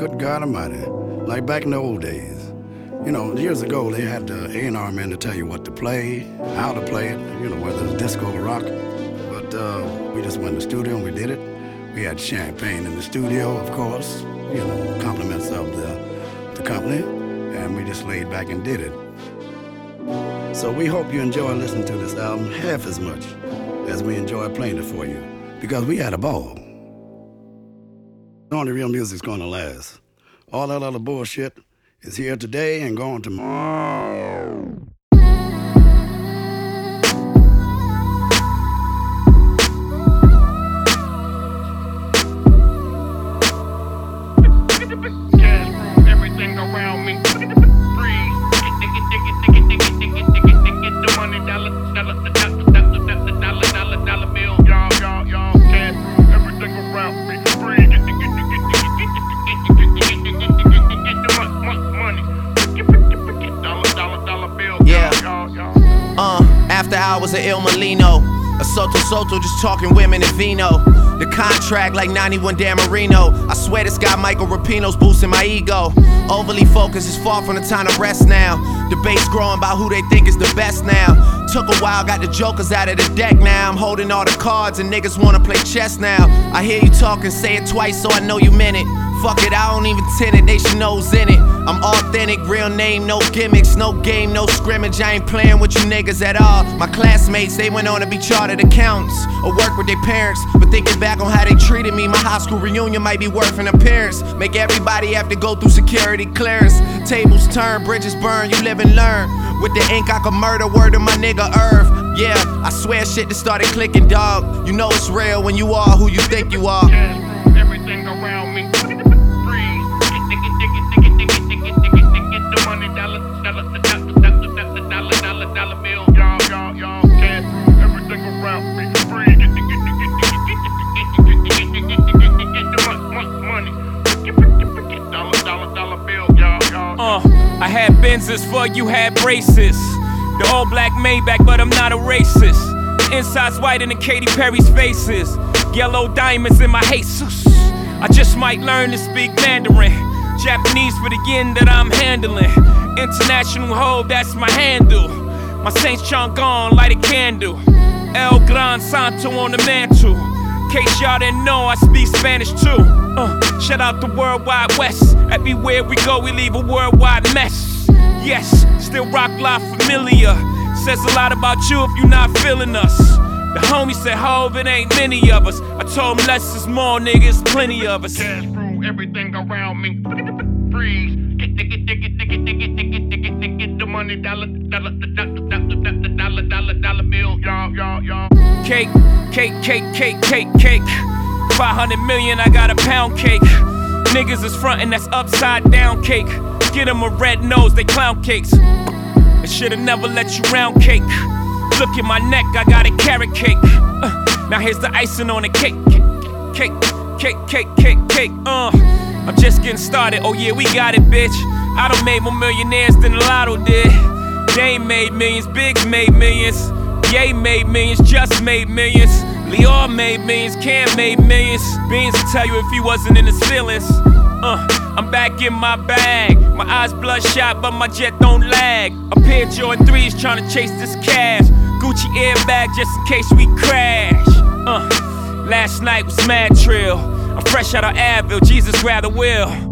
good God Almighty, like back in the old days. You know, years ago they had the A&R man to tell you what to play, how to play it, you know, whether it's disco or rock. But uh, we just went in the studio and we did it. We had champagne in the studio, of course, you know, compliments of the, the company, and we just laid back and did it. So we hope you enjoy listening to this album half as much as we enjoy playing it for you, because we had a ball. Only real music's gonna last. All that other bullshit is here today and gone tomorrow. Hours of Il Mulino. A Sotto Sotto just talking women and vino. The contract like 91 Dan Marino. I swear this guy Michael Rapino's boosting my ego. Overly focused is far from the time to rest now. Debates growing about who they think is the best now. Took a while, got the jokers out of the deck now. I'm holding all the cards and niggas wanna play chess now. I hear you talking, say it twice so I know you meant it. Fuck it, I don't even they should know's in it. I'm authentic, real name, no gimmicks, no game, no scrimmage. I ain't playing with you niggas at all. My classmates, they went on to be chartered accountants or work with their parents. But thinking back on how they treated me, my high school reunion might be worth an appearance. Make everybody have to go through security clearance. Tables turn, bridges burn, you live and learn. With the ink, I could murder word of my nigga Irv. Yeah, I swear shit just started clicking, dog. You know it's real when you are who you think you are. Rules everything around me. Uh, I had Benzes for you had braces. The all black Maybach, but I'm not a racist. Inside's white in the Katy Perry's faces. Yellow diamonds in my Jesus. I just might learn to speak Mandarin. Japanese for the yen that I'm handling. International hoe, that's my handle. My Saints Chong gone, light a candle. El Gran Santo on the mantle. Case y'all didn't know, I speak Spanish too. Uh, shout out the Worldwide West. Everywhere we go, we leave a worldwide mess. Yes, still rock live familiar. Says a lot about you if you're not feeling us. The homie said, Hove, it ain't many of us. I told him less is more, niggas, plenty of us. Cash rule everything around me. Freeze. Get, get, it, get, it, dig get, dig it, dig it. The money, dollar, dollar, dollar, dollar, dollar, dollar, dollar bill. Y'all, y'all, y'all. Cake, cake, cake, cake, cake, cake. 500 million, I got a pound cake. Niggas is frontin', that's upside down cake. Get 'em a red nose, they clown cakes. I should've never let you round cake. Look at my neck, I got a carrot cake. Uh, now here's the icing on the cake. Cake, cake, cake, cake, cake, uh. I'm just getting started, oh yeah, we got it, bitch. I done made more millionaires than the Lotto did. Dame made millions, Biggs made millions. Ye made millions, just made millions. Lyor made millions, Cam made millions. Beans will tell you if he wasn't in his feelings. Uh, I'm back in my bag. My eyes bloodshot, but my jet don't lag. A pair of Jordan 3s trying to chase this cash. Gucci airbag just in case we crash. Uh, last night was mad trill. I'm fresh out of Advil, Jesus rather will.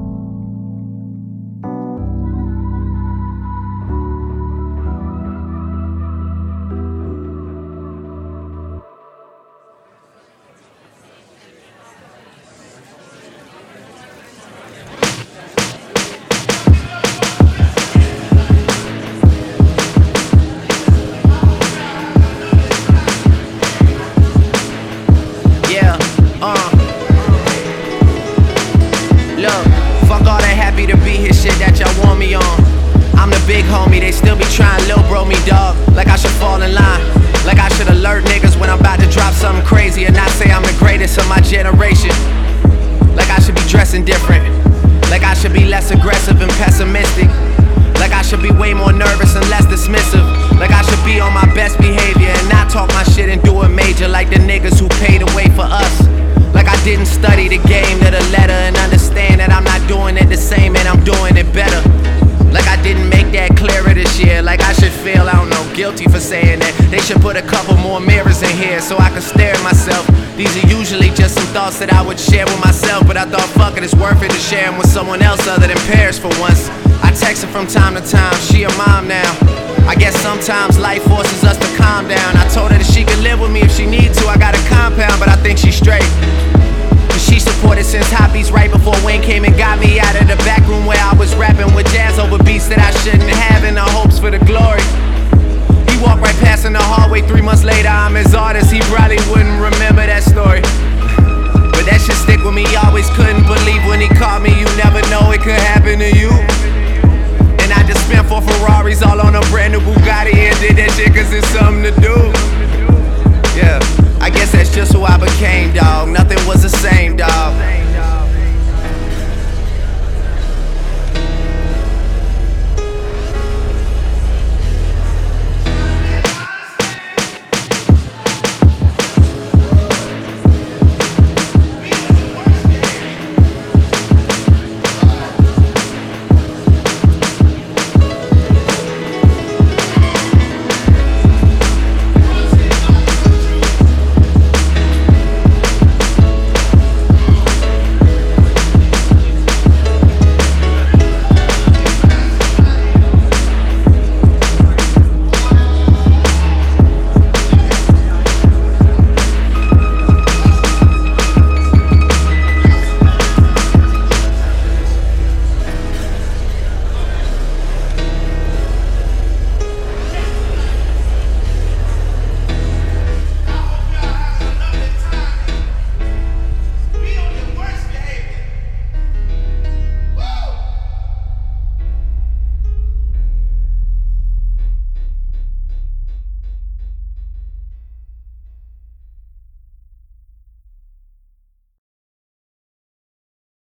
Aggressive and pessimistic. Thoughts that I would share with myself, but I thought, fuck it, it's worth it to share them with someone else other than Paris for once. I text her from time to time, she a mom now. I guess sometimes life forces us to calm down. I told her that she could live with me if she need to. I got a compound, but I think